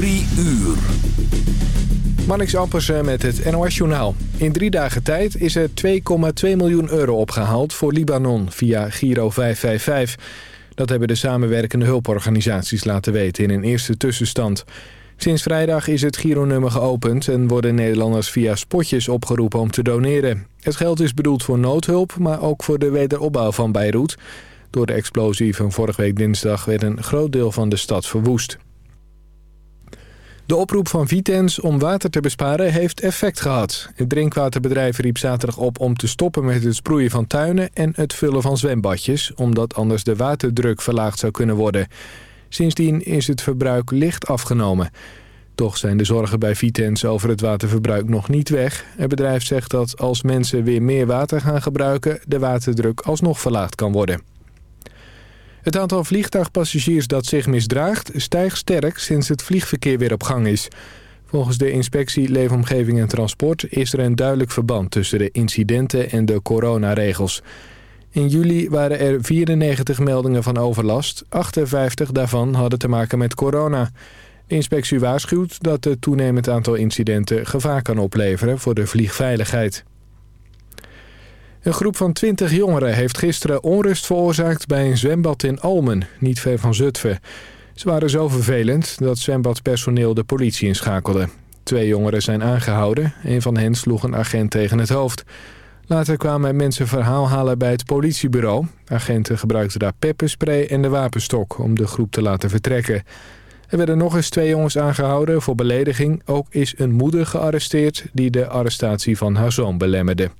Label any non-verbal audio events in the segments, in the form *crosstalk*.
Drie uur. Marnix Ampersen met het NOS-journaal. In drie dagen tijd is er 2,2 miljoen euro opgehaald voor Libanon via Giro 555. Dat hebben de samenwerkende hulporganisaties laten weten in een eerste tussenstand. Sinds vrijdag is het Giro-nummer geopend en worden Nederlanders via spotjes opgeroepen om te doneren. Het geld is bedoeld voor noodhulp, maar ook voor de wederopbouw van Beirut. Door de explosie van vorige week dinsdag werd een groot deel van de stad verwoest. De oproep van Vitens om water te besparen heeft effect gehad. Het drinkwaterbedrijf riep zaterdag op om te stoppen met het sproeien van tuinen... en het vullen van zwembadjes, omdat anders de waterdruk verlaagd zou kunnen worden. Sindsdien is het verbruik licht afgenomen. Toch zijn de zorgen bij Vitens over het waterverbruik nog niet weg. Het bedrijf zegt dat als mensen weer meer water gaan gebruiken... de waterdruk alsnog verlaagd kan worden. Het aantal vliegtuigpassagiers dat zich misdraagt stijgt sterk sinds het vliegverkeer weer op gang is. Volgens de inspectie Leefomgeving en Transport is er een duidelijk verband tussen de incidenten en de coronaregels. In juli waren er 94 meldingen van overlast, 58 daarvan hadden te maken met corona. De inspectie waarschuwt dat het toenemend aantal incidenten gevaar kan opleveren voor de vliegveiligheid. Een groep van 20 jongeren heeft gisteren onrust veroorzaakt bij een zwembad in Almen, niet ver van Zutphen. Ze waren zo vervelend dat zwembadpersoneel de politie inschakelde. Twee jongeren zijn aangehouden. Een van hen sloeg een agent tegen het hoofd. Later kwamen mensen verhaal halen bij het politiebureau. Agenten gebruikten daar pepperspray en de wapenstok om de groep te laten vertrekken. Er werden nog eens twee jongens aangehouden voor belediging. Ook is een moeder gearresteerd die de arrestatie van haar zoon belemmerde.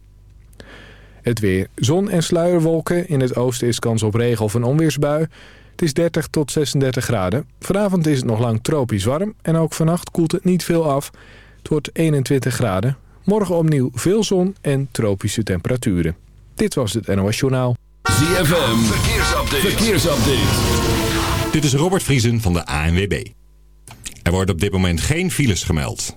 Het weer. Zon en sluierwolken. In het oosten is kans op regen of een onweersbui. Het is 30 tot 36 graden. Vanavond is het nog lang tropisch warm. En ook vannacht koelt het niet veel af. Het wordt 21 graden. Morgen opnieuw veel zon en tropische temperaturen. Dit was het NOS Journaal. ZFM. Verkeersupdate. Verkeersupdate. Dit is Robert Vriesen van de ANWB. Er worden op dit moment geen files gemeld.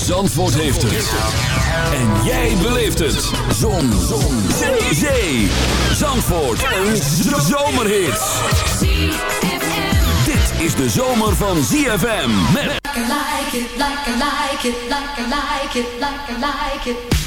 Zandvoort heeft het. En jij beleeft het. Zon. Zon. Zee. Zee. Zandvoort. Een zomerhit. Dit is de zomer van ZFM. Met... like it, like I like it, like I like it, like I like it.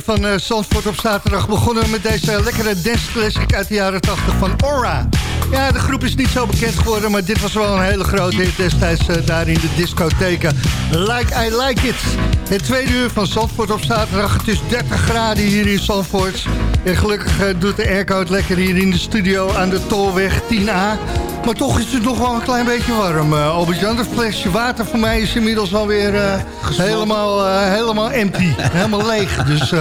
2 van uh, Zandvoort op zaterdag begonnen met deze lekkere dance classic uit de jaren 80 van Aura. Ja, de groep is niet zo bekend geworden, maar dit was wel een hele grote hit destijds uh, daar in de discotheken. Like I Like It. Het tweede uur van Zandvoort op zaterdag. Het is 30 graden hier in Zandvoort. En gelukkig uh, doet de airco lekker hier in de studio aan de Tolweg 10A. Maar toch is het nog wel een klein beetje warm. Uh, Albert-Jan, flesje water voor mij is inmiddels alweer uh, helemaal, uh, helemaal empty. helemaal leeg. Dus,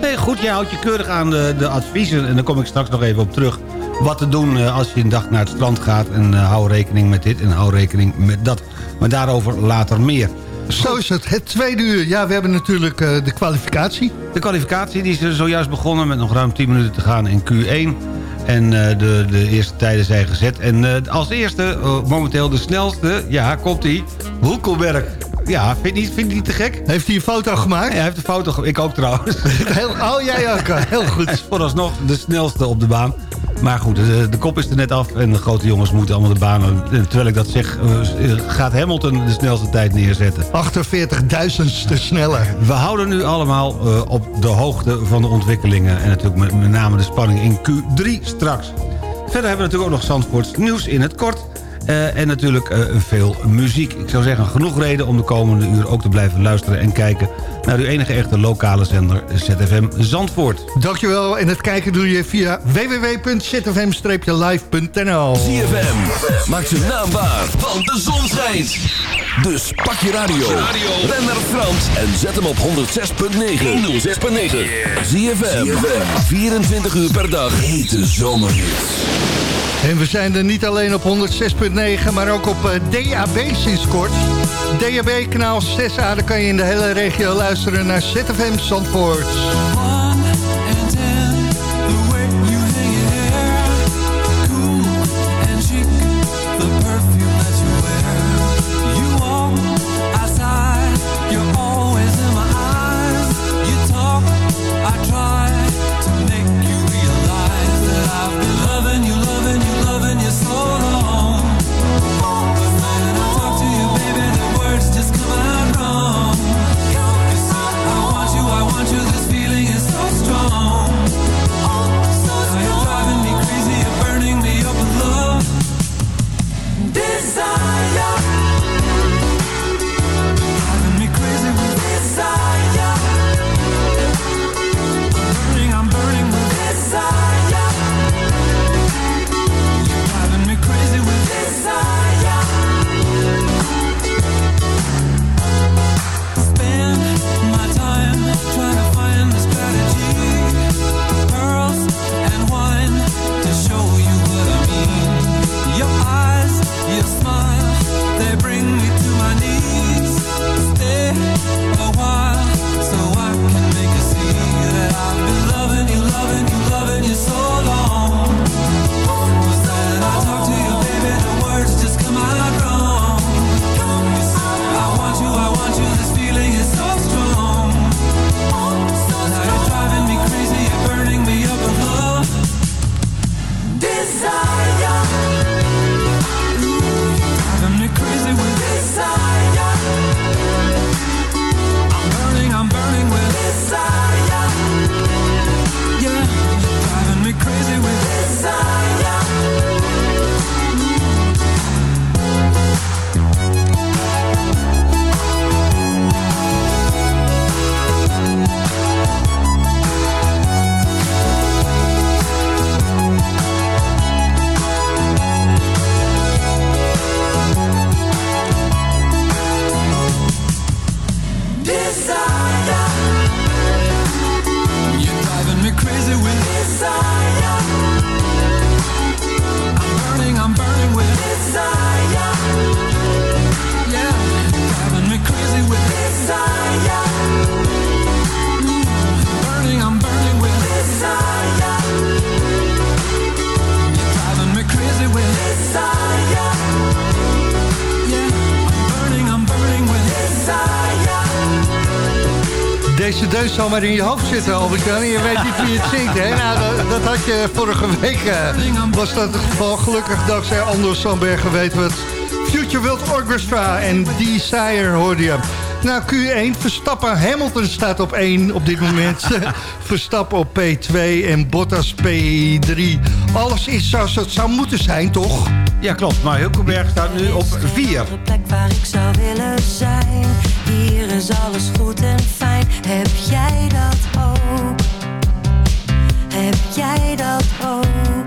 Nee, goed, jij houdt je keurig aan de, de adviezen. En daar kom ik straks nog even op terug. Wat te doen als je een dag naar het strand gaat. En hou rekening met dit en hou rekening met dat. Maar daarover later meer. Zo is het. Het tweede uur. Ja, we hebben natuurlijk de kwalificatie. De kwalificatie die is zojuist begonnen met nog ruim 10 minuten te gaan in Q1. En uh, de, de eerste tijden zijn gezet. En uh, als eerste, uh, momenteel de snelste, ja, komt hij, Hoekelberg. Ja, vind je, niet, vind je niet te gek? Heeft hij een foto gemaakt? Ja, hij heeft een foto gemaakt. Ik ook trouwens. *laughs* Heel, oh, jij ook. Heel goed. *laughs* Vooralsnog de snelste op de baan. Maar goed, de, de, kop is er net af en de grote jongens moeten allemaal de baan... Terwijl ik dat zeg, gaat Hamilton de snelste tijd neerzetten. 48.000ste sneller. We houden nu allemaal uh, op de hoogte van de ontwikkelingen... en natuurlijk met, met name de spanning in Q3 straks. Verder hebben we natuurlijk ook nog Zandvoorts nieuws in het kort... Uh, en natuurlijk uh, veel muziek. Ik zou zeggen, genoeg reden om de komende uur ook te blijven luisteren en kijken... naar uw enige echte lokale zender ZFM Zandvoort. Dankjewel. En het kijken doe je via www.zfm-live.nl ZFM, maak zijn naam waar, want de zon schijnt. Dus pak je radio, ren naar Frans en zet hem op 106.9. 106.9. ZFM, 24 uur per dag. Hete zomerhits. En we zijn er niet alleen op 106.9, maar ook op uh, DAB sinds kort. DAB kanaal 6a, daar kan je in de hele regio luisteren naar ZFM Zandvoort. Maar in je hoofd zitten, Albert-Jan. Je weet niet wie het zingt, hè? Nou, dat, dat had je vorige week. Uh, was dat het geval. Gelukkig dankzij Anders Sandbergen weten we het. Future World Orchestra en Desire hoorde je. Nou, Q1, Verstappen, Hamilton staat op 1 op dit moment. *laughs* Verstappen op P2 en Bottas P3. Alles is zoals het zou moeten zijn, toch? Ja, klopt. Maar Hulkenberg staat nu op 4. De plek waar ik zou willen zijn. Hier is alles goed en fijn. Heb jij dat ook? Heb jij dat ook?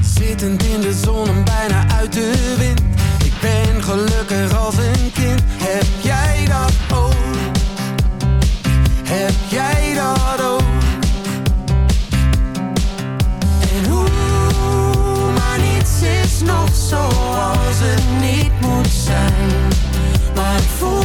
Zittend in de zon en bijna uit de wind. Ik ben gelukkig als een kind. Heb jij dat ook? Heb jij dat ook? Nog zoals het niet moet zijn. Maar ik voel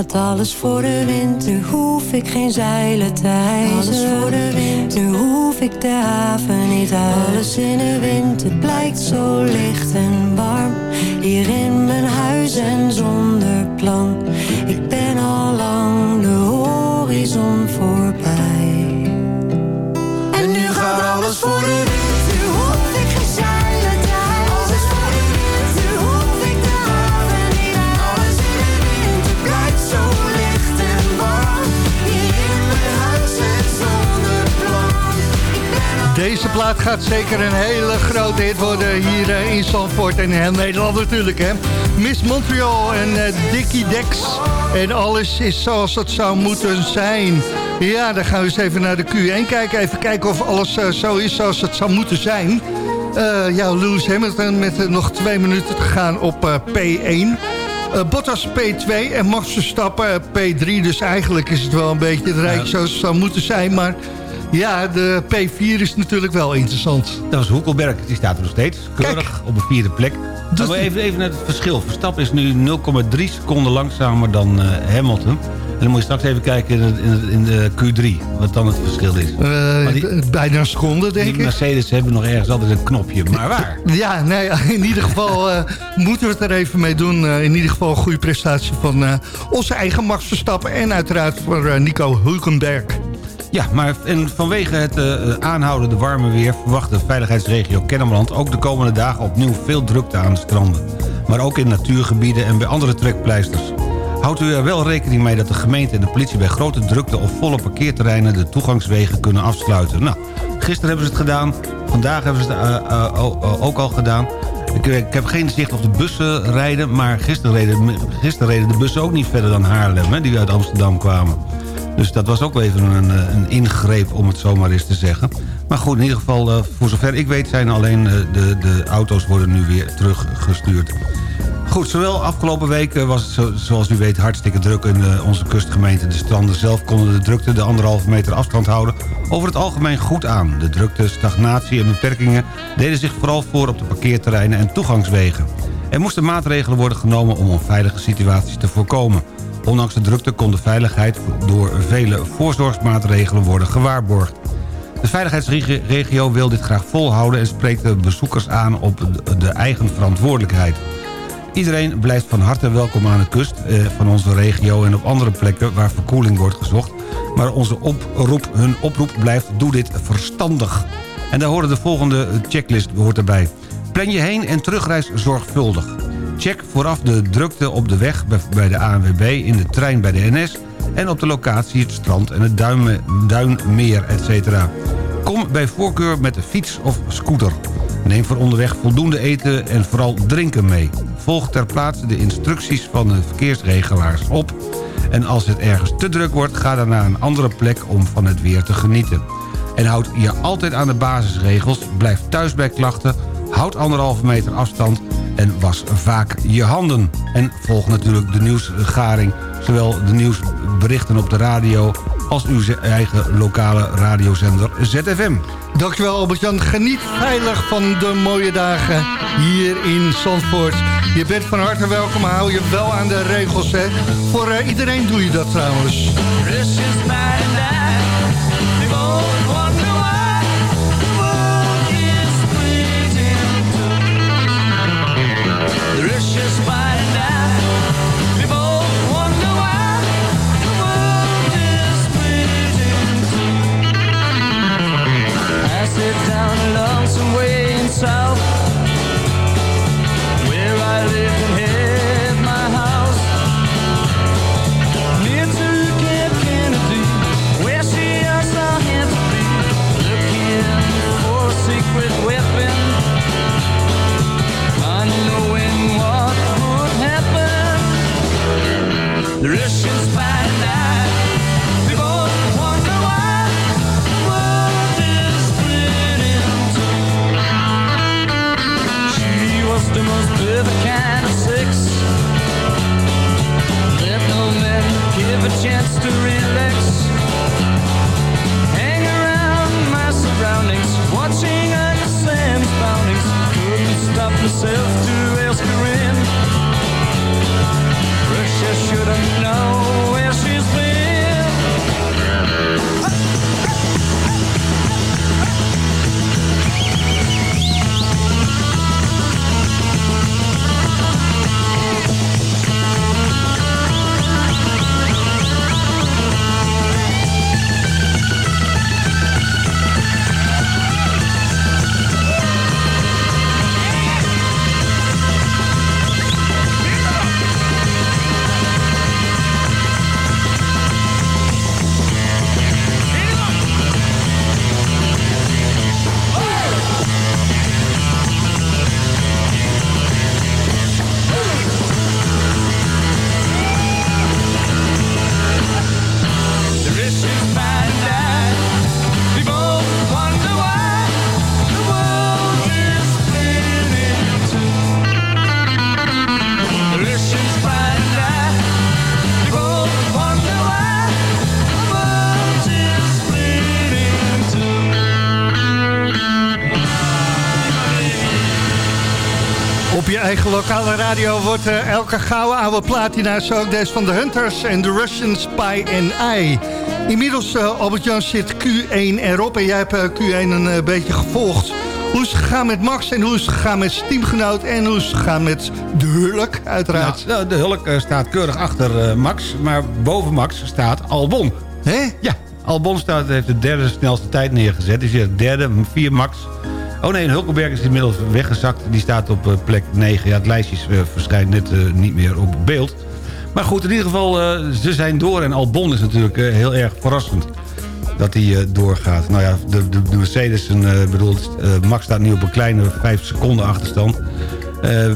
gaat alles voor de wind, nu hoef ik geen zeilen te hijsen. Alles voor de wind, nu hoef ik de haven niet uit. Alles in de wind, het blijkt zo licht en warm. Hier in mijn huis en zonder plan. Deze plaat gaat zeker een hele grote hit worden hier eh, in Zandvoort en in heel Nederland natuurlijk. Hè? Miss Montreal en eh, Dickie Dex. En alles is zoals het zou moeten zijn. Ja, dan gaan we eens even naar de Q1 kijken. Even kijken of alles eh, zo is zoals het zou moeten zijn. Eh, ja, Lewis Hamilton met nog twee minuten te gaan op eh, P1. Eh, Bottas P2 en Max Verstappen P3. Dus eigenlijk is het wel een beetje het rijk zoals het zou moeten zijn. Maar ja, de P4 is natuurlijk wel interessant. Dat was Hoekelberg, die staat er nog steeds. Keurig op een vierde plek. Dus maar even, even naar het verschil. Verstappen is nu 0,3 seconden langzamer dan eh, Hamilton. En dan moet je straks even kijken in, de- in, de- in de Q3, wat dan het verschil is. Eh, die- bijna een seconde, denk ik. Mercedes hebben nog ergens altijd een knopje. Maar waar? *laughs* Ja, nee, *laughs* in ieder geval eh, moeten we het er even mee doen. In ieder geval een goede prestatie van onze eigen Max Verstappen... en uiteraard voor Nico Hulkenberg. Ja, maar en vanwege het eh, aanhoudende warme weer... verwacht de veiligheidsregio Kennemerland ook de komende dagen opnieuw veel drukte aan de stranden. Maar ook in natuurgebieden en bij andere trekpleisters. Houdt u er wel rekening mee dat de gemeente en de politie... bij grote drukte of volle parkeerterreinen de toegangswegen kunnen afsluiten. Nou, gisteren hebben ze het gedaan. Vandaag hebben ze het eh, eh, ook al gedaan. Ik, ik heb geen zicht op de bussen rijden... maar gisteren reden, gisteren reden de bussen ook niet verder dan Haarlem... Hè, die uit Amsterdam kwamen. Dus dat was ook even een, eh, een ingreep, om het zomaar eens te zeggen. Maar goed, in ieder geval, eh, voor zover ik weet... zijn alleen eh, de, de auto's worden nu weer teruggestuurd. Goed, zowel afgelopen week was het zo- zoals u weet hartstikke druk in onze kustgemeente. De stranden zelf konden de drukte de anderhalve meter afstand houden over het algemeen goed aan. De drukte, stagnatie en beperkingen deden zich vooral voor op de parkeerterreinen en toegangswegen. Er moesten maatregelen worden genomen om onveilige situaties te voorkomen. Ondanks de drukte kon de veiligheid door vele voorzorgsmaatregelen worden gewaarborgd. De veiligheidsregio wil dit graag volhouden... en spreekt de bezoekers aan op de- eigen verantwoordelijkheid. Iedereen blijft van harte welkom aan de kust eh, van onze regio... en op andere plekken waar verkoeling wordt gezocht. Maar onze oproep, hun oproep blijft, doe dit verstandig. En daar horen de volgende checklist hoort erbij. Plan je heen- en terugreis zorgvuldig. Check vooraf de drukte op de weg bij- de ANWB, in de trein bij de NS... en op de locatie het strand en het duinme- duinmeer, etc. Kom bij voorkeur met de fiets of scooter. Neem voor onderweg voldoende eten en vooral drinken mee. Volg ter plaatse de instructies van de verkeersregelaars op. En als het ergens te druk wordt, ga dan naar een andere plek om van het weer te genieten. En houd je altijd aan de basisregels. Blijf thuis bij klachten. Houd anderhalve meter afstand. En was vaak je handen. En volg natuurlijk de nieuwsgaring. Zowel de nieuwsberichten op de radio... als uw eigen lokale radiozender ZFM. Dankjewel Albert-Jan. Geniet veilig van de mooie dagen hier in Zandvoort. Je bent van harte welkom, maar hou je wel aan de regels. Hè? Voor eh, iedereen doe je dat trouwens. yourself radio wordt eh, elke gouden oude platina... zo ook deze van de Hunters en de Russian Spy and I. Inmiddels, eh, Albert-Jan, zit Q1 erop... en jij hebt eh, Q1 een beetje gevolgd. Hoe is het gegaan met Max en hoe is het gegaan met zijn teamgenoot... en hoe is het gegaan met de Hulk, uiteraard. Nou, de Hulk staat keurig achter Max, maar boven Max staat Albon. Hè? Ja, Albon staat, heeft de derde snelste tijd neergezet. Dus de derde, vier Max. Oh nee, en Hulkenberg is inmiddels weggezakt. Die staat op eh, plek 9. Ja, het lijstje eh, verschijnt net eh, niet meer op beeld. Maar goed, in ieder geval, ze zijn door. En Albon is natuurlijk heel erg verrassend dat hij doorgaat. Nou ja, de, de, de Mercedes, Max staat nu op een kleine 5 seconden achterstand.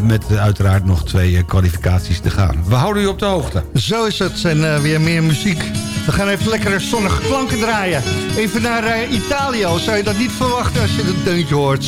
Met uiteraard nog twee kwalificaties te gaan. We houden u op de hoogte. Zo is het. En weer meer muziek. We gaan even lekkere zonnige klanken draaien. Even naar eh, Italië. al Zou je dat niet verwachten als je dat deuntje hoort?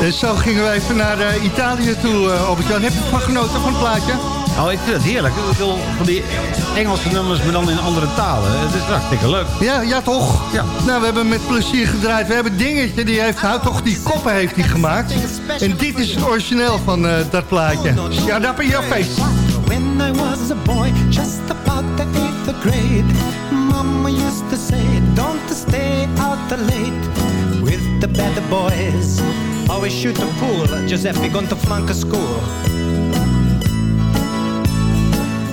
En zo gingen we even naar eh, Italië toe, uh, Albert-Jan. Heb je ervan genoten van het plaatje? Oh, ik vind het heerlijk. Ik wil van die Engelse nummers, maar dan in andere talen. Het is hartstikke leuk. Ja, ja toch? Ja. Nou, we hebben met plezier gedraaid. We hebben dingetje, die heeft, houdt toch die koppen heeft hij gemaakt. En dit is het origineel van eh, dat plaatje. Shut up in your face. When I was a boy, just about the eighth grade, Mama used to say, don't stay out late with the bad boys. Always shoot the pool, Giuseppe going to flunk a school.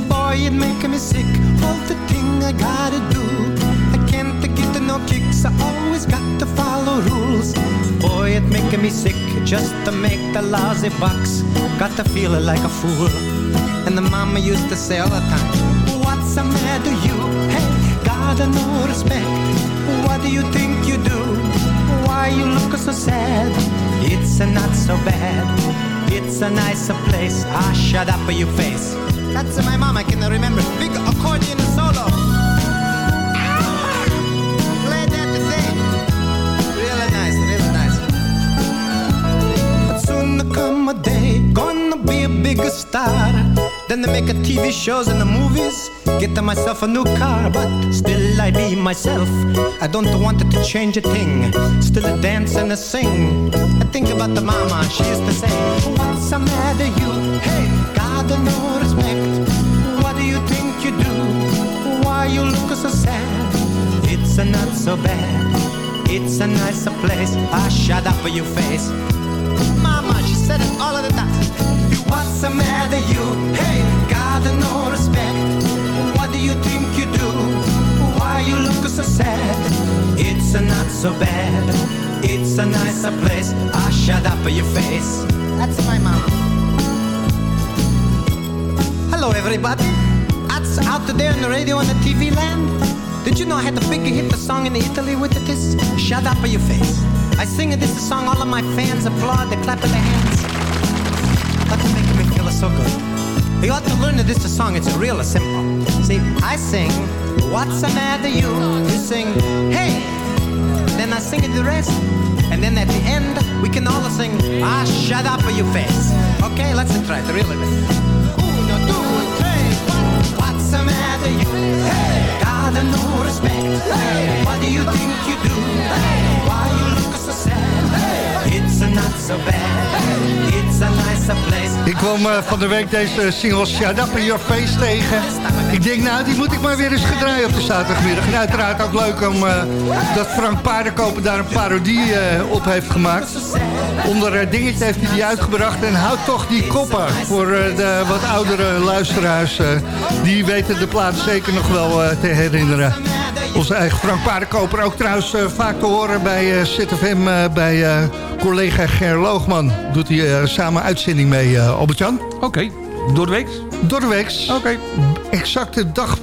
Boy, it making me sick, all the thing I gotta do. I can't get no kicks, I always got to follow rules. Boy, it make me sick, just to make the lousy bucks. Got to feel like a fool. And the mama used to say all the time, What's the matter you? Hey, gotta no respect. What do you think you do? Why you look so sad? It's a not so bad. It's a nicer place. Ah, shut up for your face. That's my mom, I can remember. Big accordion solo. Play that thing. Really nice, really nice. But soon come a day, gonna be a bigger star. Then they make a TV shows and the movies. Get myself a new car, but still I be myself. I don't want to change a thing. Still a dance and a sing. I think about the mama, she used to say, What's the matter you? Hey, God no respect. What do you think you do? Why you look so sad? It's a not so bad. It's a nicer place. I shut up for your face. Mama, she said it all of the time. What's the matter you? Hey, got no respect. What do you think you do? Why you look so sad? It's a not so bad. It's a nicer place. I shut up your face. That's my mom. Hello, everybody. That's out there on the radio and the TV land. Did you know I had the big hit the song in Italy with this? Shut up your face. I sing this song, all of my fans applaud, they clap their hands. So good. You ought to learn that this is a song, it's real simple. See, I sing, what's the matter you? You sing, hey. Then I sing it the rest. And then at the end, we can all sing, ah, shut up your face. Okay, let's try it really. Uno, doing? Hey, what, what's the matter, you? Hey, got no respect. Hey, what do you think you do? Hey, Ik kwam eh, van de week deze single Shut Up in Your Face tegen. Ik denk, nou, die moet ik maar weer eens gedraaien op de zaterdagmiddag. En uiteraard ook leuk om eh, dat Frank Paardenkoper daar een parodie eh, op heeft gemaakt. Onder dingetje heeft hij die uitgebracht. En houd toch die koppen voor de wat oudere luisteraars. die weten de plaat zeker nog wel te herinneren. Onze eigen Frank Paardenkoper ook trouwens eh, vaak te horen bij eh ZFM... eh, bij collega Ger Loogman. Doet hij samen uitzending mee, Albert-Jan. Oké, door de week? Door de week. Oké. Exacte dag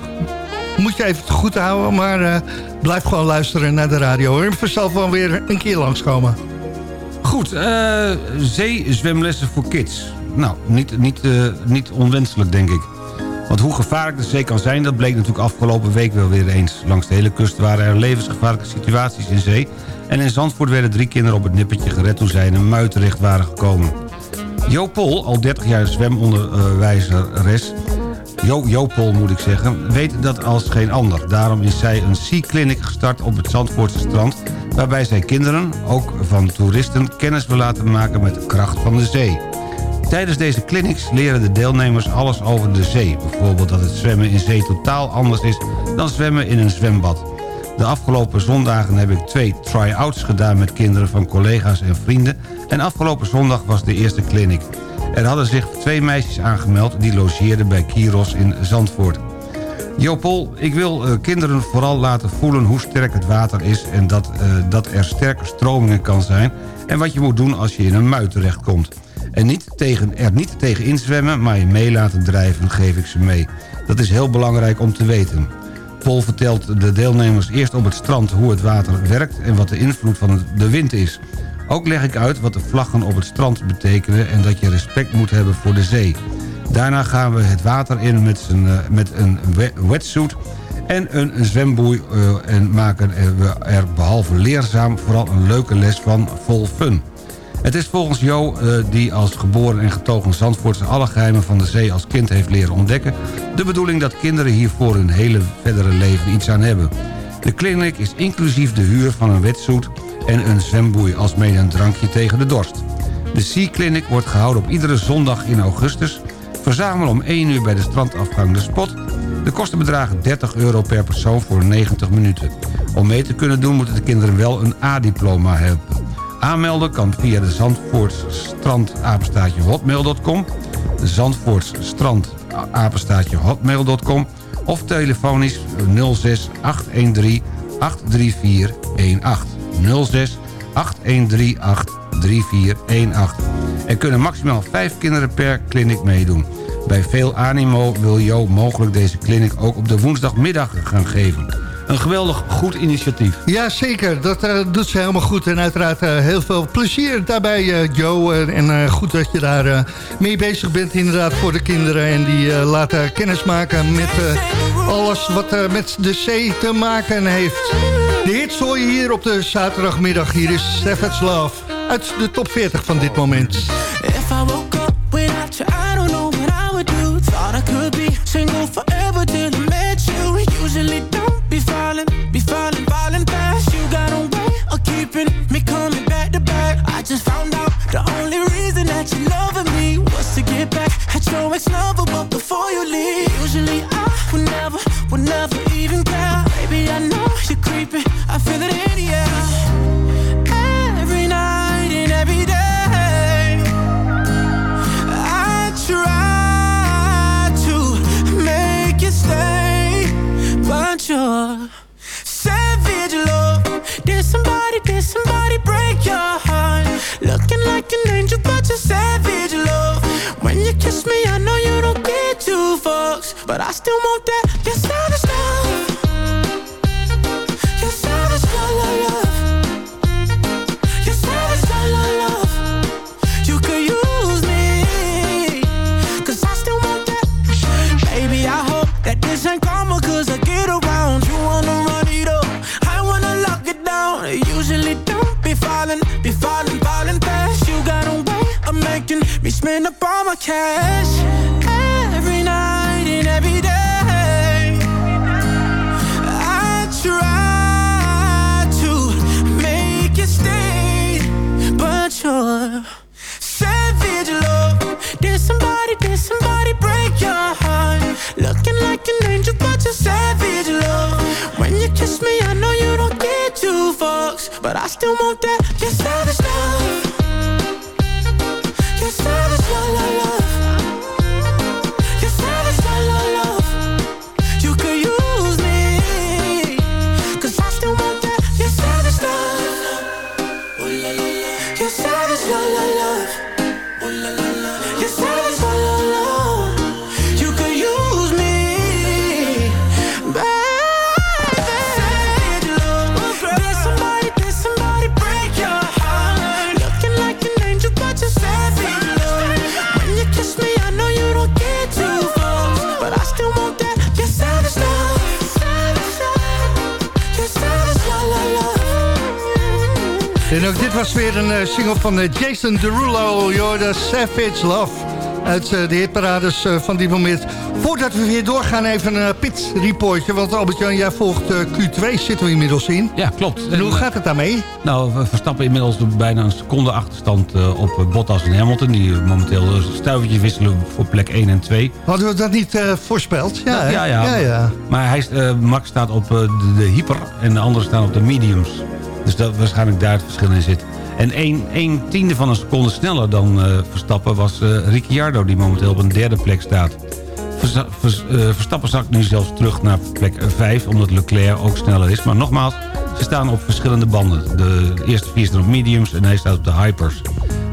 moet je even goed houden. Maar blijf gewoon luisteren naar de radio. hoor. En vanzelf wel weer een keer langskomen. Goed, zeezwemlessen voor kids. Nou, niet, niet, niet onwenselijk, denk ik. Want hoe gevaarlijk de zee kan zijn... dat bleek natuurlijk afgelopen week wel weer eens. Langs de hele kust waren er levensgevaarlijke situaties in zee... en in Zandvoort werden drie kinderen op het nippertje gered... toen zij in een mui terecht waren gekomen. Jo Pol, al 30 jaar zwemonderwijzeres... Jo, Jo Pol moet ik zeggen, weet dat als geen ander. Daarom is zij een Sea Clinic gestart op het Zandvoortse strand... waarbij zij kinderen, ook van toeristen, kennis wil laten maken met de kracht van de zee. Tijdens deze clinics leren de deelnemers alles over de zee. Bijvoorbeeld dat het zwemmen in zee totaal anders is dan zwemmen in een zwembad. De afgelopen zondagen heb ik twee try-outs gedaan met kinderen van collega's en vrienden... en afgelopen zondag was de eerste clinic. Er hadden zich twee meisjes aangemeld die logeerden bij Kiros in Zandvoort. Jopol, ik wil eh, kinderen vooral laten voelen hoe sterk het water is... en dat, eh, dat er sterke stromingen kan zijn... en wat je moet doen als je in een mui terechtkomt. En niet tegen, er niet tegen inzwemmen, maar je mee laten drijven, geef ik ze mee. Dat is heel belangrijk om te weten. Pol vertelt de deelnemers eerst op het strand hoe het water werkt... en wat de invloed van de wind is. Ook leg ik uit wat de vlaggen op het strand betekenen... en dat je respect moet hebben voor de zee. Daarna gaan we het water in met, eh, met een we- wetsuit en een zwemboei... eh, en maken we er behalve leerzaam vooral een leuke les van vol fun. Het is volgens Jo, eh, die als geboren en getogen Zandvoortse... alle geheimen van de zee als kind heeft leren ontdekken... de bedoeling dat kinderen hiervoor hun hele verdere leven iets aan hebben. De clinic is inclusief de huur van een wetsuit en een zwemboei... als mede een drankje tegen de dorst. De Sea Clinic wordt gehouden op iedere zondag in augustus. Verzamel om 1 uur bij de strandafgang de spot. De kosten bedragen 30 euro per persoon voor 90 minuten. Om mee te kunnen doen moeten de kinderen wel een A-diploma hebben. Aanmelden kan via de Zandvoorts strand apenstaatje hotmail.com... de Zandvoorts strand apenstaatje hotmail.com... of telefonisch 06 813 834 18 06 813 83418. Er kunnen maximaal 5 kinderen per clinic meedoen. Bij veel animo wil Jo mogelijk deze clinic ook op de woensdagmiddag gaan geven. Een geweldig goed initiatief. Ja, zeker. Dat eh, doet ze helemaal goed. En uiteraard eh, heel veel plezier daarbij, eh, Joe. En goed dat je daar mee bezig bent inderdaad voor de kinderen. En die laten kennis maken met alles wat met de zee te maken heeft. De hits hoor je hier op de zaterdagmiddag. Hier is Savage Love uit de top 40 van dit moment. But I still want that, your savage love. Your savage love, love, Your savage love, love, You could use me Cause I still want that. Baby, I hope that this ain't karma Cause I get around. You wanna run it up. I wanna lock it down. Usually don't be falling Be falling, falling fast. You got a way of making me spend up all my cash. Every savage love. When you kiss me, I know you don't get two fucks, but I still want that. Your savage love. En ook dit was weer een eh, single van eh, Jason Derulo, You're the Savage Love. Uit eh, de hitparades van die moment. Voordat we weer doorgaan, even een pit reportje. Want Albert-Jan, jij volgt eh, Q2, zitten we inmiddels in. Ja, klopt. En hoe gaat het daarmee? Nou, we Verstappen inmiddels bijna een seconde achterstand op Bottas en Hamilton... die momenteel een stuivertje wisselen voor plek 1 en 2. Hadden we dat niet voorspeld? Ja, ja, ja. ja, ja. Maar hij, Max staat op de, de hyper en de anderen staan op de mediums. Dus dat waarschijnlijk daar het verschil in zit. En 1 één tiende van een seconde sneller dan eh, Verstappen was eh, Ricciardo... die momenteel op een derde plek staat. Eh, Verstappen zakt nu zelfs terug naar plek 5... omdat Leclerc ook sneller is. Maar nogmaals, ze staan op verschillende banden. De eerste vier staan op mediums en hij staat op de hypers.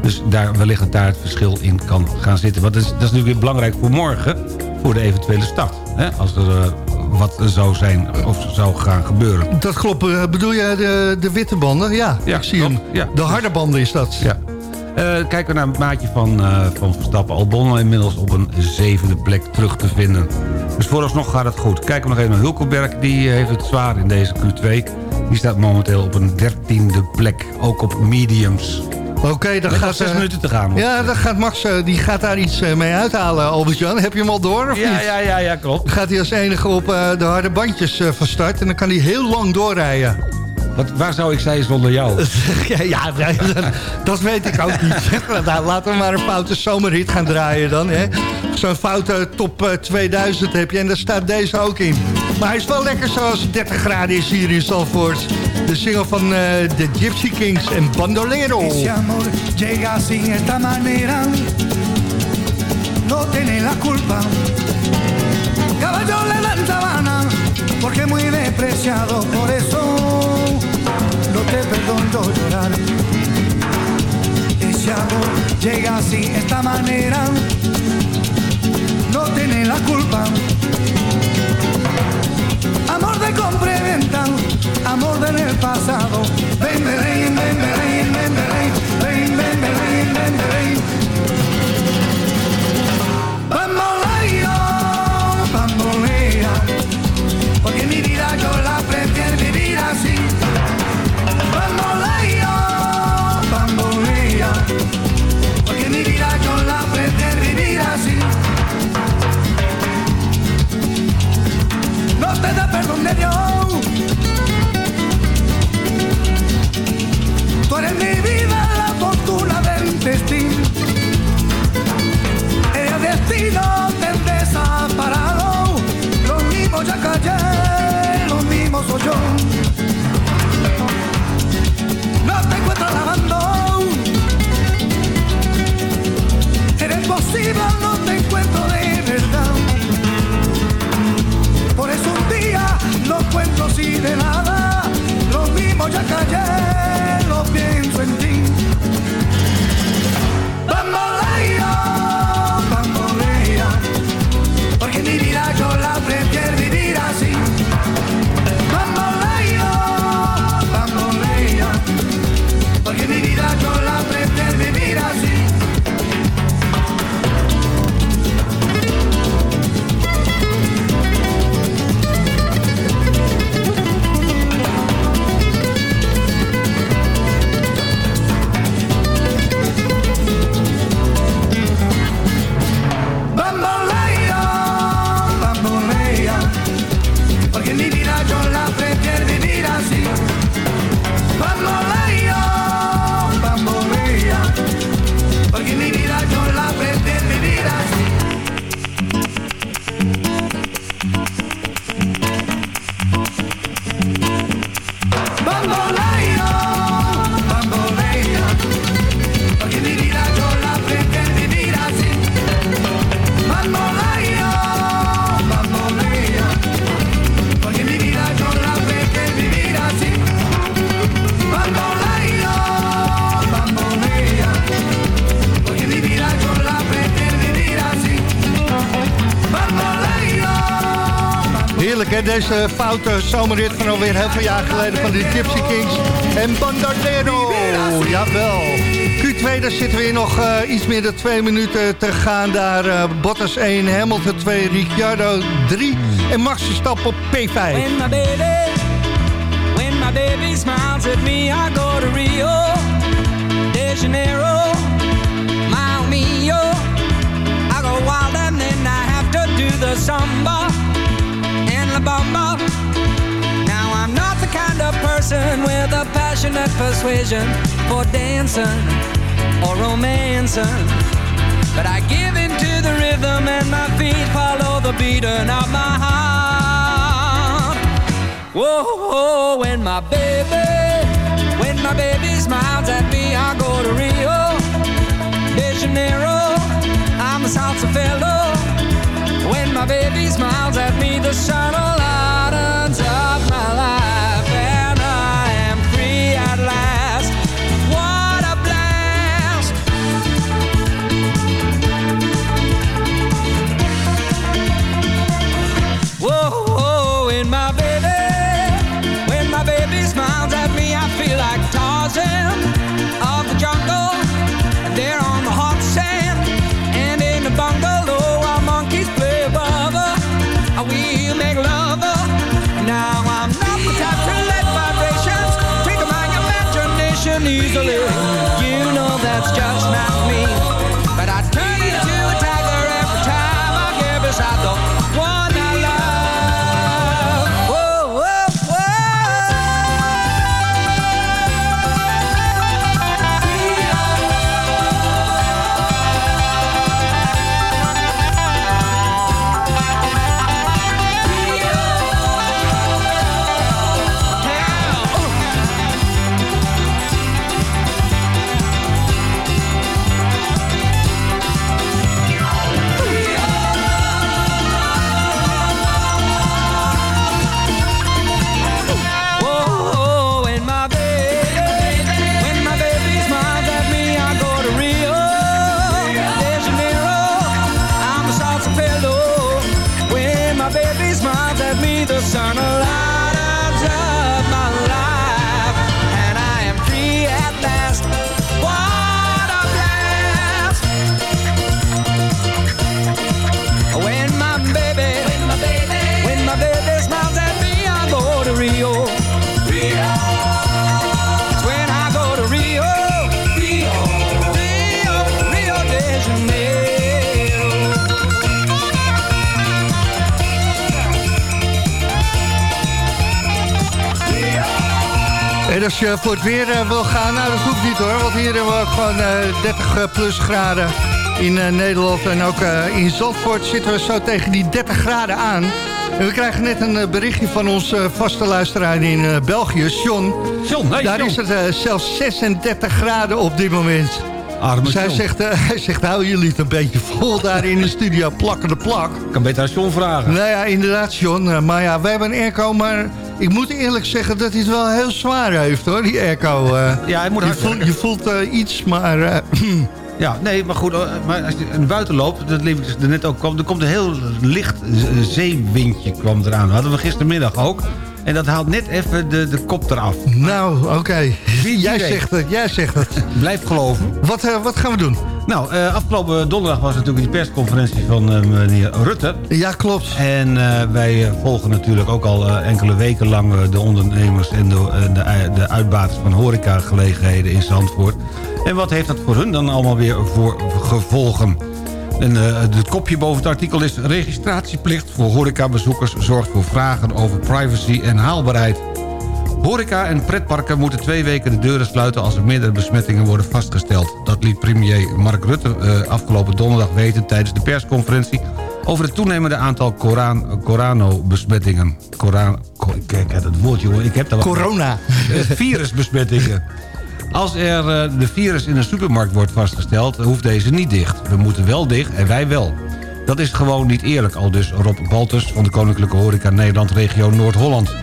Dus daar wellicht daar het verschil in kan gaan zitten. Want dat is, dat is natuurlijk weer belangrijk voor morgen... voor de eventuele start. Hè? Als er wat zou zijn of zou gaan gebeuren. Dat klopt. Eh, Bedoel je de, de witte banden? Ja, Ja, ik zie hem. Ja. De harde banden is dat. Ja. Eh, kijken we naar het maatje van, eh, van Verstappen. Albon inmiddels op een zevende plek terug te vinden. Dus vooralsnog gaat het goed. Kijken we nog even naar Hulkenberg. Die heeft het zwaar in deze Q2. Die staat momenteel op een dertiende plek. Ook op mediums. Oké, dan Met gaat... zes eh, minuten te gaan. Ja, dan gaat Max eh, die gaat daar iets eh, mee uithalen, Albert-Jan. Heb je hem al door, of ja, niet? ja, ja, ja, klopt. Dan gaat hij als enige op eh, de harde bandjes eh, van start. En dan kan hij heel lang doorrijden. Wat, waar zou ik zijn zonder jou? *laughs* ja, dat, dat weet ik ook niet. *laughs* Nou, laten we maar een foute zomerhit gaan draaien dan. Zo'n foute top eh, 2000 heb je. En daar staat deze ook in. Maar hij is wel lekker zoals het 30 graden is hier in Zalvoort. De single van eh, de Gypsy Kings en Bandolero. Ese amor llega sin esta manera, no tiene la culpa. Caballo le dan sabana, porque muy despreciado, por eso no te perdono llorar. Ese amor llega sin esta manera, no tiene la culpa. Amor de compra y venta, amor del el pasado. Ven, ven, ven, ven, deze foute zomerrit van alweer heel veel jaar geleden van de Gypsy Kings en Bandardero. Jawel. Q2, daar zitten we hier nog eh, iets meer dan twee minuten te gaan. Daar eh, Bottas 1, Hamilton 2, Ricciardo 3 en Max Verstappen op P5. When my baby, when smiles at me, I go to Rio de Janeiro, Mile Mio. I go wild and then I have to do the samba and. Now I'm not the kind of person with a passionate persuasion for dancing or romancing. But I give into the rhythm and my feet follow the beating of my heart. Whoa, whoa, when my baby, when my baby smiles at me, I go to Rio de Janeiro. I'm a salsa fellow. When my baby smiles at me, the sun lightens up my life, easily. You know that's just not me. Voor het weer eh, wil gaan, nou dat hoeft niet hoor. Want hier hebben we gewoon eh, 30 plus graden in eh, Nederland. En ook eh, in Zandvoort zitten we zo tegen die 30 graden aan. En we krijgen net een eh, berichtje van onze vaste luisteraar in eh, België, John. John, hey, Daar John. is het eh, zelfs 36 graden op dit moment. Arme hij John. zegt, eh, *laughs* hij zegt, hou jullie het een beetje vol daar in de studio, plakken de plak. Ik kan beter aan John vragen. Nou ja, inderdaad, John. Eh, Maar ja, we hebben een airco, maar ik moet eerlijk zeggen dat hij het wel heel zwaar heeft, hoor, die airco. eh. Ja, hij moet je, voelt, je voelt iets, maar... *clears throat* Ja, nee, maar goed, maar als je naar buiten loopt, dat liep ik er net ook kwam, er komt een heel licht zeewindje kwam eraan. Dat hadden we gistermiddag ook. En dat haalt net even de, de kop eraf. nou, oké. Jij weet. zegt het, jij zegt het. *laughs* Blijf geloven. Wat, eh, wat gaan we doen? Nou, eh, afgelopen donderdag was natuurlijk die persconferentie van eh, meneer Rutte. Ja, klopt. En wij volgen natuurlijk ook al enkele weken lang de ondernemers en de, de, de uitbaters van horecagelegenheden in Zandvoort. En wat heeft dat voor hun dan allemaal weer voor gevolgen? En eh, het kopje boven het artikel is... registratieplicht voor horecabezoekers zorgt voor vragen over privacy en haalbaarheid. Horeca en pretparken moeten twee weken de deuren sluiten... als er meerdere besmettingen worden vastgesteld. Dat liet premier Mark Rutte eh, afgelopen donderdag weten... tijdens de persconferentie over het toenemende aantal Coran- Corano-besmettingen. Coran, co- kijk, dat woord, jongen, ik heb dat. Corona. Eh, virusbesmettingen. *laughs* Als er eh, de virus in een supermarkt wordt vastgesteld... hoeft deze niet dicht. We moeten wel dicht en wij wel. Dat is gewoon niet eerlijk, al dus Rob Baltus... van de Koninklijke Horeca Nederland regio Noord-Holland.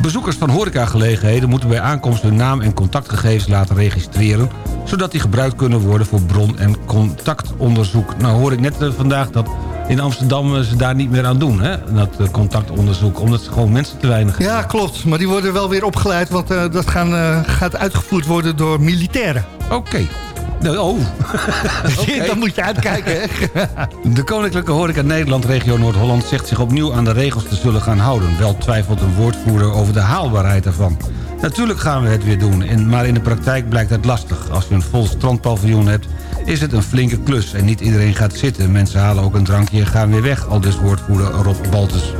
Bezoekers van horecagelegenheden moeten bij aankomst hun naam en contactgegevens laten registreren... zodat die gebruikt kunnen worden voor bron- en contactonderzoek. Nou hoor ik net eh, vandaag dat in Amsterdam eh, ze daar niet meer aan doen, hè? Dat eh, contactonderzoek, omdat ze gewoon mensen te weinig Ja, klopt. Maar die worden wel weer opgeleid, want eh, dat gaan, gaat uitgevoerd worden door militairen. Oké. Oh. *laughs* *laughs* Dan moet je uitkijken, hè? *laughs* De Koninklijke Horeca Nederland Regio Noord-Holland zegt zich opnieuw aan de regels te zullen gaan houden. Wel twijfelt een woordvoerder over de haalbaarheid ervan. Natuurlijk gaan we het weer doen, en- maar in de praktijk blijkt het lastig. Als je een vol strandpaviljoen hebt, is het een flinke klus en niet iedereen gaat zitten. Mensen halen ook een drankje en gaan weer weg, al dus woordvoerder Rob Baltus.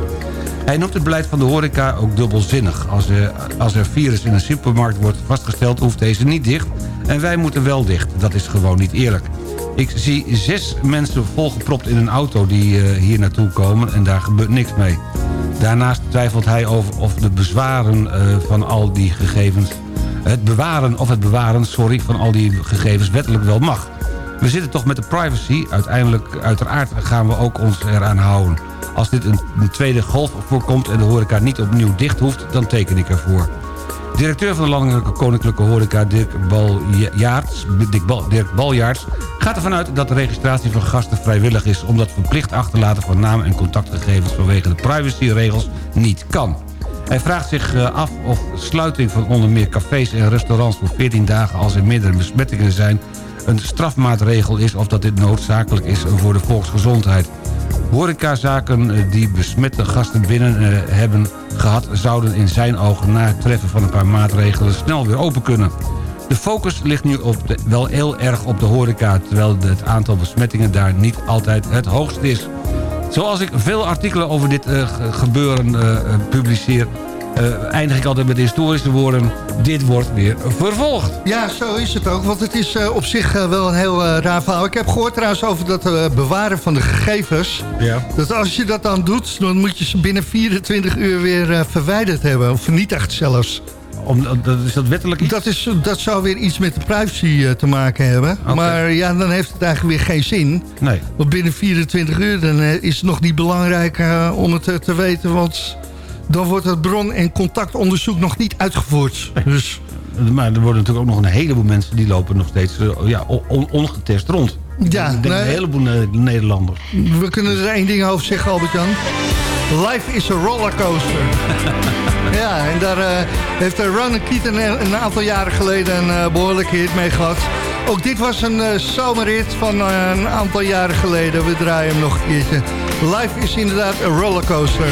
Hij noemt het beleid van de horeca ook dubbelzinnig. Als er, als er virus in een supermarkt wordt vastgesteld, hoeft deze niet dicht. En wij moeten wel dicht. Dat is gewoon niet eerlijk. Ik zie zes mensen volgepropt in een auto die eh, hier naartoe komen... en daar gebeurt niks mee. Daarnaast twijfelt hij over of de bezwaren eh, van al die gegevens... het bewaren of het bewaren, sorry, van al die gegevens wettelijk wel mag. We zitten toch met de privacy. Uiteindelijk, uiteraard gaan we ook ons eraan houden. Als dit een, tweede golf voorkomt en de horeca niet opnieuw dicht hoeft... dan teken ik ervoor. Directeur van de Landelijke Koninklijke Horeca, Dirk Baljaarts, Dirk, Bal, gaat ervan uit dat de registratie van gasten vrijwillig is... omdat verplicht achterlaten van naam en contactgegevens... vanwege de privacyregels niet kan. Hij vraagt zich eh, af of sluiting van onder meer cafés en restaurants... voor 14 dagen als er meerdere besmettingen zijn... een strafmaatregel is of dat dit noodzakelijk is voor de volksgezondheid. Horecazaken eh, die besmette gasten binnen eh, hebben gehad... zouden in zijn ogen na het treffen van een paar maatregelen snel weer open kunnen. De focus ligt nu op wel heel erg op de horeca... terwijl het aantal besmettingen daar niet altijd het hoogst is. Zoals ik veel artikelen over dit eh, ge- gebeuren publiceer... eh, eindig ik altijd met historische woorden... dit wordt weer vervolgd. Ja, zo is het ook. Want het is eh, op zich eh, wel een heel raar verhaal. Ik heb gehoord trouwens over dat bewaren van de gegevens. Ja. Dat als je dat dan doet, dan moet je ze binnen 24 uur weer verwijderd hebben. Of vernietigd zelfs. Om, dat, is dat wettelijk iets? Dat, is, dat zou weer iets met de privacy te maken hebben. Maar ja, dan heeft het eigenlijk weer geen zin. Nee. Want binnen 24 uur dan, is het nog niet belangrijk om het te weten. Want dan wordt het bron- en contactonderzoek nog niet uitgevoerd. Dus Maar er worden natuurlijk ook nog een heleboel mensen... die lopen nog steeds eh, ja, on- ongetest rond. Ja, Ik denk nee. een heleboel Ne- Nederlanders. we kunnen er één ding over zeggen, Albert-Jan. Life is a rollercoaster. *laughs* ja, en daar eh, heeft uh, Ronan Keaton een, een aantal jaren geleden een eh, behoorlijke hit mee gehad. Ook dit was een eh, zomerhit van eh, een aantal jaren geleden. We draaien hem nog een keertje. Life is inderdaad een rollercoaster.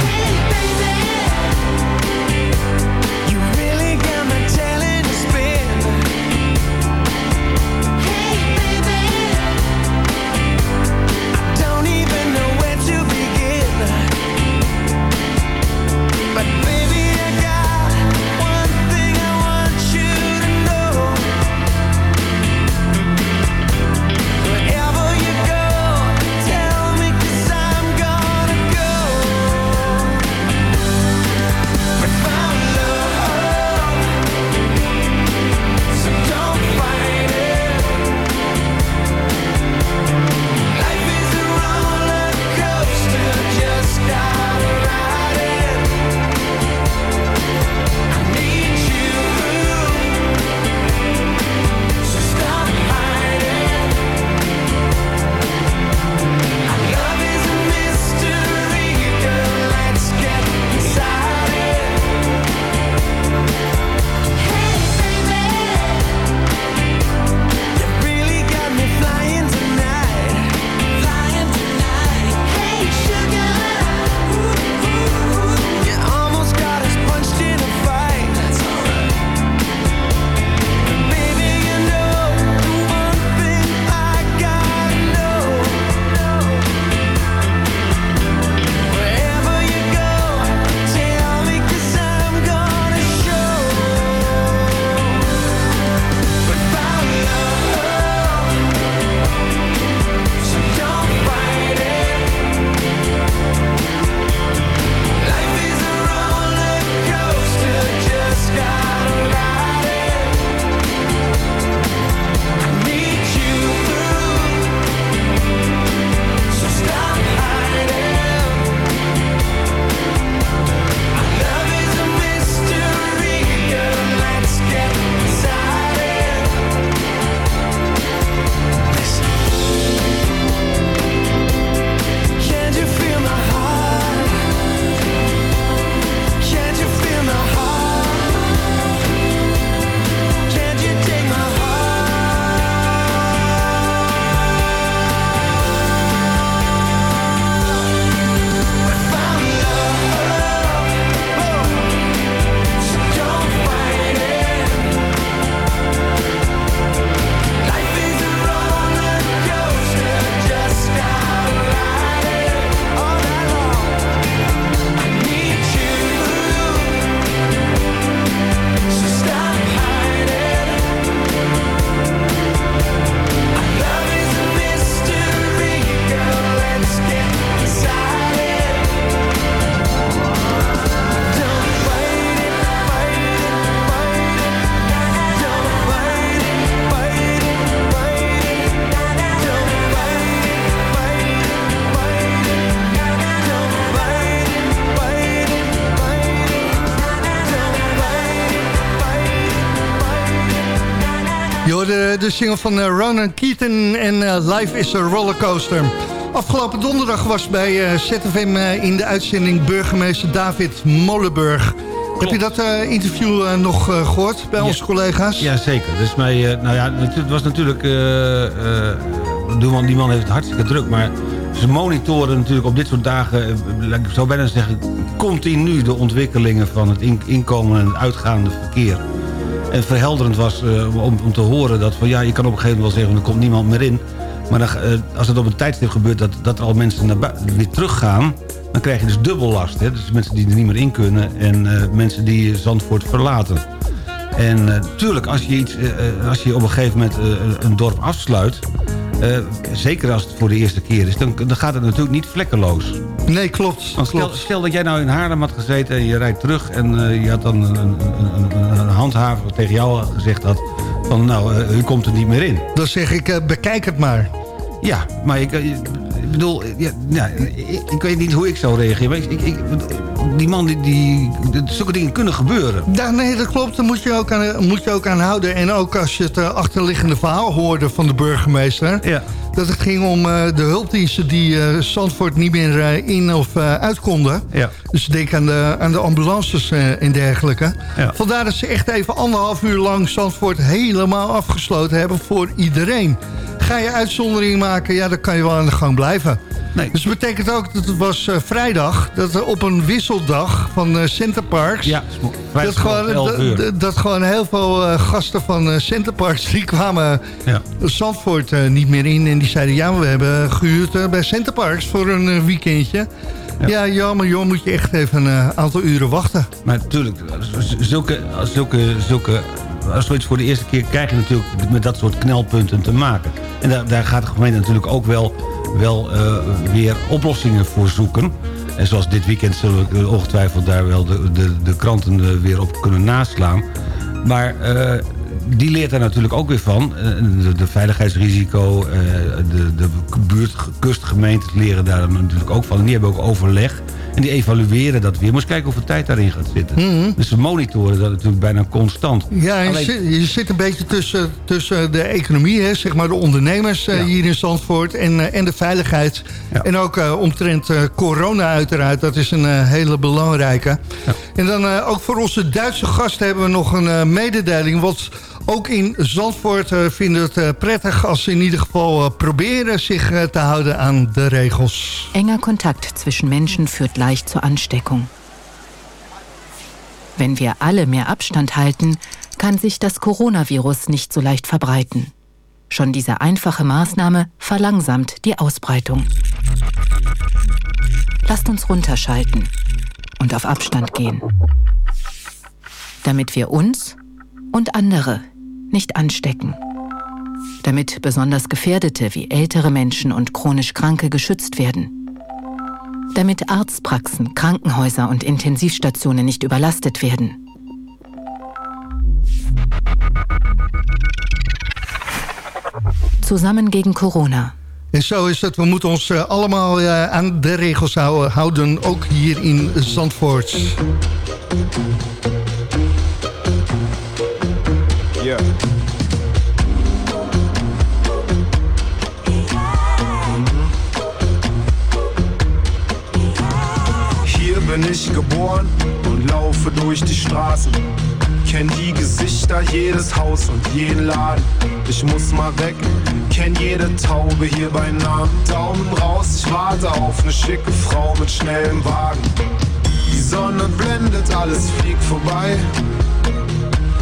Hoorde de single van eh, Ronan Keaton en eh, Life is a Rollercoaster. Afgelopen donderdag was bij eh, ZFM in de uitzending burgemeester David Molenburg. Heb je dat interview nog eh, gehoord bij onze collega's? Ja, zeker. Dus mij, nou ja, het was natuurlijk... die man- die man heeft het hartstikke druk, maar ze monitoren natuurlijk op dit soort dagen... ik zou bijna zeggen, continu de ontwikkelingen van het in- inkomen en het uitgaande verkeer. En verhelderend was eh, om, om te horen dat van ja, je kan op een gegeven moment wel zeggen... er komt niemand meer in. Maar eh, als het op een tijdstip gebeurt dat, dat er al mensen naar weer teruggaan... dan krijg je dus dubbel last. Hè? Dus mensen die er niet meer in kunnen en eh, mensen die Zandvoort verlaten. En tuurlijk, als je, iets, als je op een gegeven moment een dorp afsluit... zeker als het voor de eerste keer is, dan, dan gaat het natuurlijk niet vlekkeloos. Nee, klopt. Stel, dat jij nou in Haarlem had gezeten en je rijdt terug... en eh, je had dan een, een, een, een, handhaver tegen jou gezegd had... van nou, eh, u komt er niet meer in. Dan zeg ik, eh, bekijk het maar. Ja, maar ik, ik bedoel, ja, ja, ik, ik weet niet hoe ik zou reageren. Maar ik, die man, die, die, zulke dingen kunnen gebeuren. Ja, nee, dat klopt. Daar moet je ook aan, moet je ook aan houden. En ook als je het eh, achterliggende verhaal hoorde van de burgemeester... Ja. dat het ging om eh, de hulpdiensten die eh Zandvoort niet meer in of uit konden. Ja. Dus denk aan de, aan de ambulances en dergelijke. Ja. Vandaar dat ze echt even anderhalf uur lang Zandvoort helemaal afgesloten hebben voor iedereen. Ga je uitzondering maken, ja, dan kan je wel aan de gang blijven. Nee. Dus dat betekent ook dat het was eh, vrijdag, dat er op een wisseldag van eh Centerparks... Ja, dat gewoon, 11 uur. dat, gewoon heel veel eh, gasten van Centerparks... die kwamen Ja. Zandvoort niet meer in. En die zeiden, ja, we hebben gehuurd eh, bij Centerparks voor een weekendje. Ja, jammer joh, moet je echt even een aantal uren wachten. Maar natuurlijk, zulke, zulke, zulke, als zoiets voor de eerste keer krijg je natuurlijk met dat soort knelpunten te maken. En daar, daar gaat de gemeente natuurlijk ook wel, wel eh, weer oplossingen voor zoeken. En zoals dit weekend zullen we ongetwijfeld daar wel de, de, de kranten eh, weer op kunnen naslaan. Maar eh, die leert daar natuurlijk ook weer van. Eh, De, de veiligheidsrisico, eh, de, de buurt, kustgemeentes leren daar natuurlijk ook van. En die hebben ook overleg. En die evalueren dat weer. Moest kijken hoeveel tijd daarin gaat zitten. Dus ze monitoren dat natuurlijk bijna constant. Ja, je, Alleen- zit, je zit een beetje tussen, tussen de economie, hè, zeg maar de ondernemers eh, Ja. hier in Zandvoort en, en de veiligheid. Ja. En ook omtrent corona uiteraard, dat is een hele belangrijke. En dan ook voor onze Duitse gasten hebben we nog een mededeling. Want ook in Zandvoort eh, vinden het eh, prettig als ze in ieder geval eh, proberen zich te houden aan de regels. Enger Kontakt zwischen Menschen führt leicht zur Ansteckung. Wenn wir alle mehr Abstand halten, kann sich das Coronavirus nicht so leicht verbreiten. Schon diese einfache Maßnahme verlangsamt die Ausbreitung. Lasst uns runterschalten und auf Abstand gehen. Damit wir uns und andere nicht anstecken. Damit besonders Gefährdete wie ältere Menschen und chronisch Kranke geschützt werden. Damit Arztpraxen, Krankenhäuser und Intensivstationen nicht überlastet werden. Zusammen gegen Corona. En zo is het, we moeten ons eh, allemaal eh, aan de regels houden, ook hier in Zandvoort. Hier bin ich geboren und laufe durch die Straßen. Kenn die Gesichter, jedes Haus und jeden Laden. Ich muss mal weg, kenn jede Taube hier bei Namen. Daumen raus, ich warte auf ne schicke Frau mit schnellem Wagen. Die Sonne blendet, alles fliegt vorbei.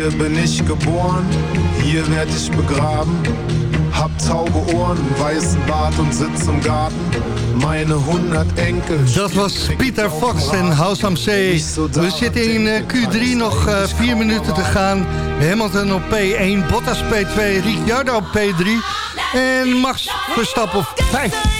Hier bin ich geboren, hier werd ich begraben. Hab tauge Ohren, weißen Bart und sitz im Garten. Meine 100 Enkel. Dat was Pieter Fox en House am See. We zitten in eh, Q3 nog eh, vier minuten te gaan. Hamilton op P1, Bottas P2, Ricciardo op P3 en Max Verstappen op 5.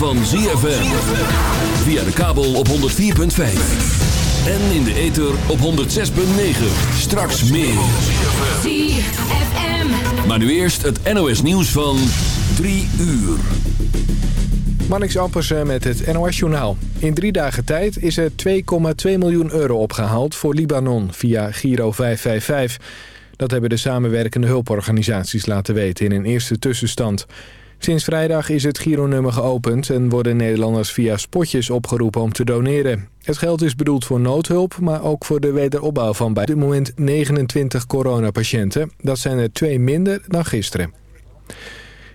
Van ZFM. Via de kabel op 104.5. En in de ether op 106.9. Straks meer. ZFM. Maar nu eerst het NOS nieuws van 3 uur. Marnix Ampersen met het NOS-journaal. In drie dagen tijd is er 2,2 miljoen euro opgehaald voor Libanon via Giro 555. Dat hebben de samenwerkende hulporganisaties laten weten in een eerste tussenstand. Sinds vrijdag is het Giro-nummer geopend en worden Nederlanders via spotjes opgeroepen om te doneren. Het geld is bedoeld voor noodhulp, maar ook voor de wederopbouw van bij dit moment 29 coronapatiënten. Dat zijn er twee minder dan gisteren.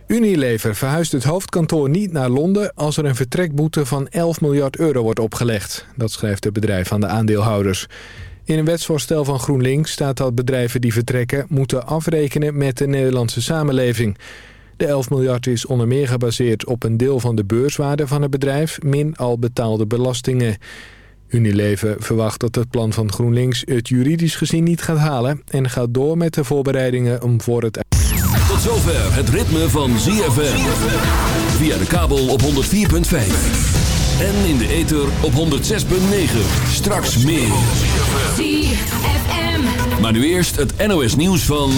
Unilever verhuist het hoofdkantoor niet naar Londen als er een vertrekboete van 11 miljard euro wordt opgelegd. Dat schrijft het bedrijf aan de aandeelhouders. In een wetsvoorstel van GroenLinks staat dat bedrijven die vertrekken moeten afrekenen met de Nederlandse samenleving. De 11 miljard is onder meer gebaseerd op een deel van de beurswaarde van het bedrijf, min al betaalde belastingen. Unilever verwacht dat het plan van GroenLinks het juridisch gezien niet gaat halen en gaat door met de voorbereidingen om voor het Tot zover het ritme van ZFM. Via de kabel op 104.5. En in de ether op 106.9. Straks meer. ZFM. Maar nu eerst het NOS nieuws van...